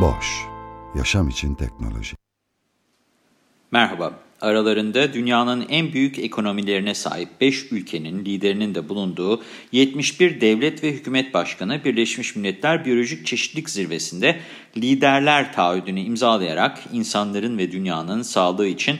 Boş, yaşam için teknoloji. Merhaba, aralarında dünyanın en büyük ekonomilerine sahip 5 ülkenin liderinin de bulunduğu 71 devlet ve hükümet başkanı Birleşmiş Milletler Biyolojik Çeşitlilik Zirvesi'nde liderler taahhüdünü imzalayarak insanların ve dünyanın sağlığı için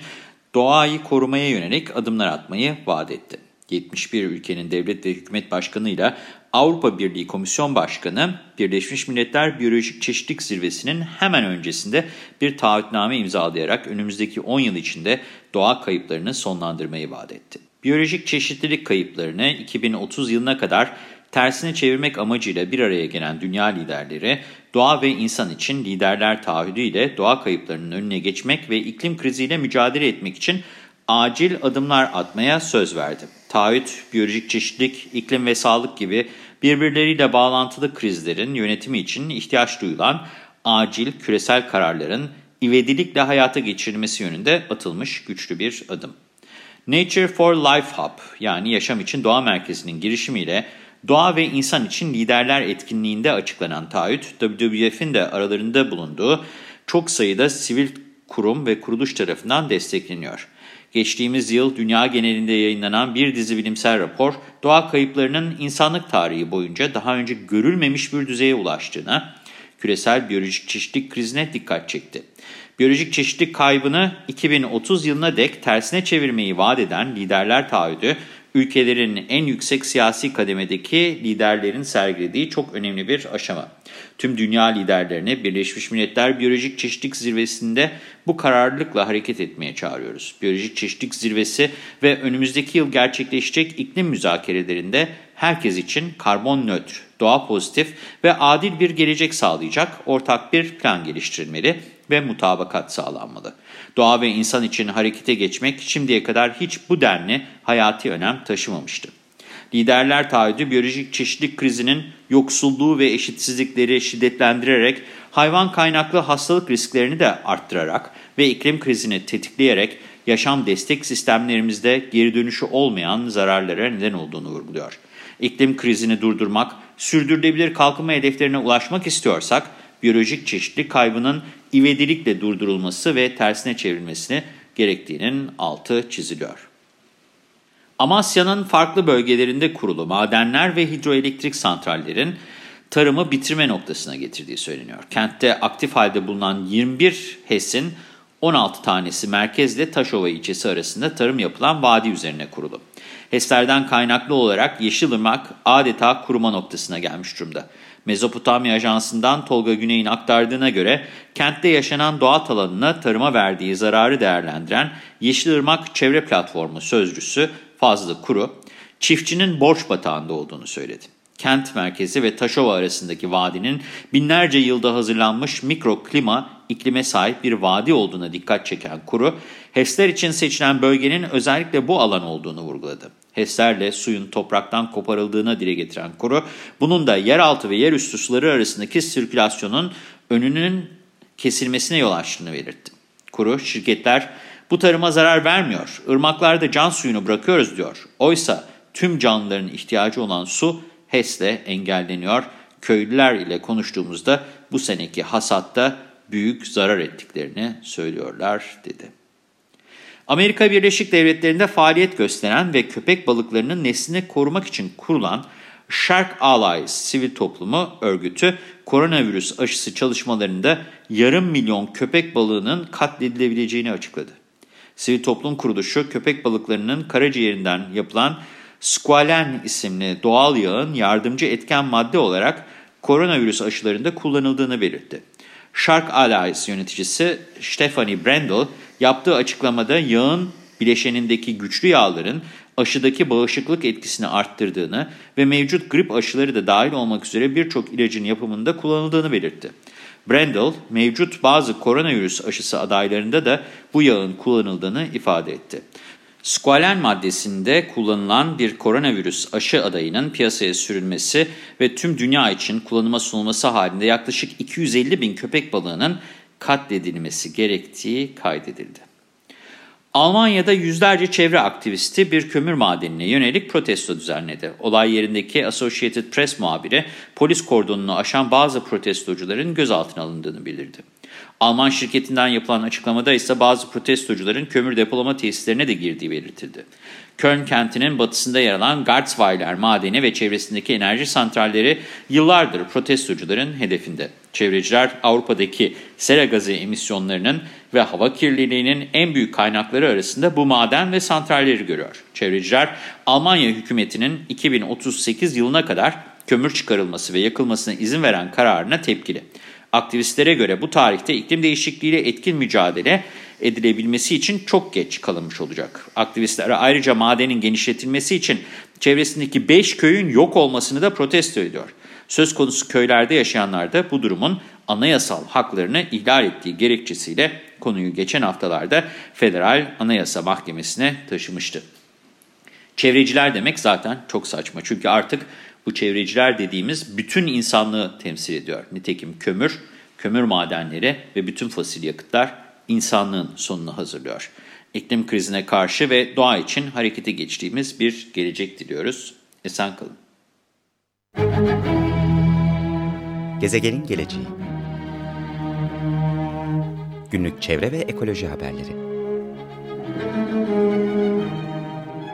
doğayı korumaya yönelik adımlar atmayı vaat etti. 71 ülkenin devlet ve hükümet başkanıyla Avrupa Birliği Komisyon Başkanı Birleşmiş Milletler Biyolojik Çeşitlilik Zirvesi'nin hemen öncesinde bir taahhütname imzalayarak önümüzdeki 10 yıl içinde doğa kayıplarını sonlandırmayı vaat etti. Biyolojik çeşitlilik kayıplarını 2030 yılına kadar tersine çevirmek amacıyla bir araya gelen dünya liderleri, doğa ve insan için liderler taahhüdüyle doğa kayıplarının önüne geçmek ve iklim kriziyle mücadele etmek için acil adımlar atmaya söz verdi. Taahhüt, biyolojik çeşitlilik, iklim ve sağlık gibi birbirleriyle bağlantılı krizlerin yönetimi için ihtiyaç duyulan acil küresel kararların ivedilikle hayata geçirilmesi yönünde atılmış güçlü bir adım. Nature for Life Hub yani Yaşam için Doğa Merkezi'nin girişimiyle Doğa ve İnsan için Liderler etkinliğinde açıklanan taahhüt, WWF'in de aralarında bulunduğu çok sayıda sivil kurum ve kuruluş tarafından destekleniyor. Geçtiğimiz yıl dünya genelinde yayınlanan bir dizi bilimsel rapor, doğa kayıplarının insanlık tarihi boyunca daha önce görülmemiş bir düzeye ulaştığına, küresel biyolojik çeşitlilik krizine dikkat çekti. Biyolojik çeşitlilik kaybını 2030 yılına dek tersine çevirmeyi vaat eden liderler taahhüdü, ülkelerin en yüksek siyasi kademedeki liderlerin sergilediği çok önemli bir aşama. Tüm dünya liderlerini Birleşmiş Milletler Biyolojik Çeşitlilik Zirvesi'nde bu kararlılıkla hareket etmeye çağırıyoruz. Biyolojik Çeşitlilik Zirvesi ve önümüzdeki yıl gerçekleşecek iklim müzakerelerinde herkes için karbon nötr, doğa pozitif ve adil bir gelecek sağlayacak ortak bir plan geliştirilmeli ve mutabakat sağlanmalı. Doğa ve insan için harekete geçmek şimdiye kadar hiç bu denli hayati önem taşımamıştı. Liderler taahhüdü biyolojik çeşitlilik krizinin yoksulluğu ve eşitsizlikleri şiddetlendirerek, hayvan kaynaklı hastalık risklerini de arttırarak ve iklim krizini tetikleyerek yaşam destek sistemlerimizde geri dönüşü olmayan zararlara neden olduğunu vurguluyor. İklim krizini durdurmak, sürdürülebilir kalkınma hedeflerine ulaşmak istiyorsak, biyolojik çeşitlilik kaybının ivedilikle durdurulması ve tersine çevrilmesini gerektiğinin altı çiziliyor. Amasya'nın farklı bölgelerinde kurulu madenler ve hidroelektrik santrallerin tarımı bitirme noktasına getirdiği söyleniyor. Kentte aktif halde bulunan 21 HES'in 16 tanesi merkezle Taşova ilçesi arasında tarım yapılan vadi üzerine kurulu. HES'lerden kaynaklı olarak Yeşilırmak adeta kuruma noktasına gelmiş durumda. Mezopotamya Ajansı'ndan Tolga Güney'in aktardığına göre kentte yaşanan doğa alanına tarıma verdiği zararı değerlendiren Yeşilırmak Çevre Platformu sözcüsü Fazlı Kuru, çiftçinin borç batağında olduğunu söyledi. Kent merkezi ve Taşova arasındaki vadinin binlerce yılda hazırlanmış mikroklima iklime sahip bir vadi olduğuna dikkat çeken Kuru, HES'ler için seçilen bölgenin özellikle bu alan olduğunu vurguladı. HES'lerle suyun topraktan koparıldığına dile getiren Kuru, bunun da yeraltı ve yerüstü suları arasındaki sirkülasyonun önünün kesilmesine yol açtığını belirtti. Kuru, şirketler bu tarıma zarar vermiyor, ırmaklarda can suyunu bırakıyoruz diyor. Oysa tüm canlıların ihtiyacı olan su HES'le engelleniyor. Köylüler ile konuştuğumuzda bu seneki hasatta büyük zarar ettiklerini söylüyorlar dedi. Amerika Birleşik Devletleri'nde faaliyet gösteren ve köpek balıklarının neslini korumak için kurulan Shark Allies sivil toplumu örgütü koronavirüs aşısı çalışmalarında yarım milyon köpek balığının katledilebileceğini açıkladı. Sivil toplum kuruluşu köpek balıklarının karaciğerinden yapılan squalen isimli doğal yağın yardımcı etken madde olarak koronavirüs aşılarında kullanıldığını belirtti. Shark Allies yöneticisi Stephanie Brendel yaptığı açıklamada yağın bileşenindeki güçlü yağların aşıdaki bağışıklık etkisini arttırdığını ve mevcut grip aşıları da dahil olmak üzere birçok ilacın yapımında kullanıldığını belirtti. Brendel, mevcut bazı koronavirüs aşısı adaylarında da bu yağın kullanıldığını ifade etti. Squalen maddesinde kullanılan bir koronavirüs aşı adayının piyasaya sürülmesi ve tüm dünya için kullanıma sunulması halinde yaklaşık 250 bin köpek balığının katledilmesi gerektiği kaydedildi. Almanya'da yüzlerce çevre aktivisti bir kömür madenine yönelik protesto düzenledi. Olay yerindeki Associated Press muhabiri polis kordonunu aşan bazı protestocuların gözaltına alındığını bildirdi. Alman şirketinden yapılan açıklamada ise bazı protestocuların kömür depolama tesislerine de girdiği belirtildi. Köln kentinin batısında yer alan Garzweiler madeni ve çevresindeki enerji santralleri yıllardır protestocuların hedefinde. Çevreciler Avrupa'daki sera gazı emisyonlarının ve hava kirliliğinin en büyük kaynakları arasında bu maden ve santralleri görüyor. Çevreciler Almanya hükümetinin 2038 yılına kadar kömür çıkarılması ve yakılmasına izin veren kararına tepkili. Aktivistlere göre bu tarihte iklim değişikliğiyle etkin mücadele edilebilmesi için çok geç kalınmış olacak. Aktivistler ayrıca madenin genişletilmesi için çevresindeki 5 köyün yok olmasını da protesto ediyor. Söz konusu köylerde yaşayanlar da bu durumun anayasal haklarını ihlal ettiği gerekçesiyle konuyu geçen haftalarda Federal Anayasa Mahkemesi'ne taşımıştı. Çevreciler demek zaten çok saçma çünkü artık bu çevreciler dediğimiz bütün insanlığı temsil ediyor. Nitekim kömür, kömür madenleri ve bütün fosil yakıtlar insanlığın sonunu hazırlıyor. İklim krizine karşı ve doğa için harekete geçtiğimiz bir gelecek diliyoruz. Esen kalın. Gezegenin geleceği Günlük çevre ve ekoloji haberleri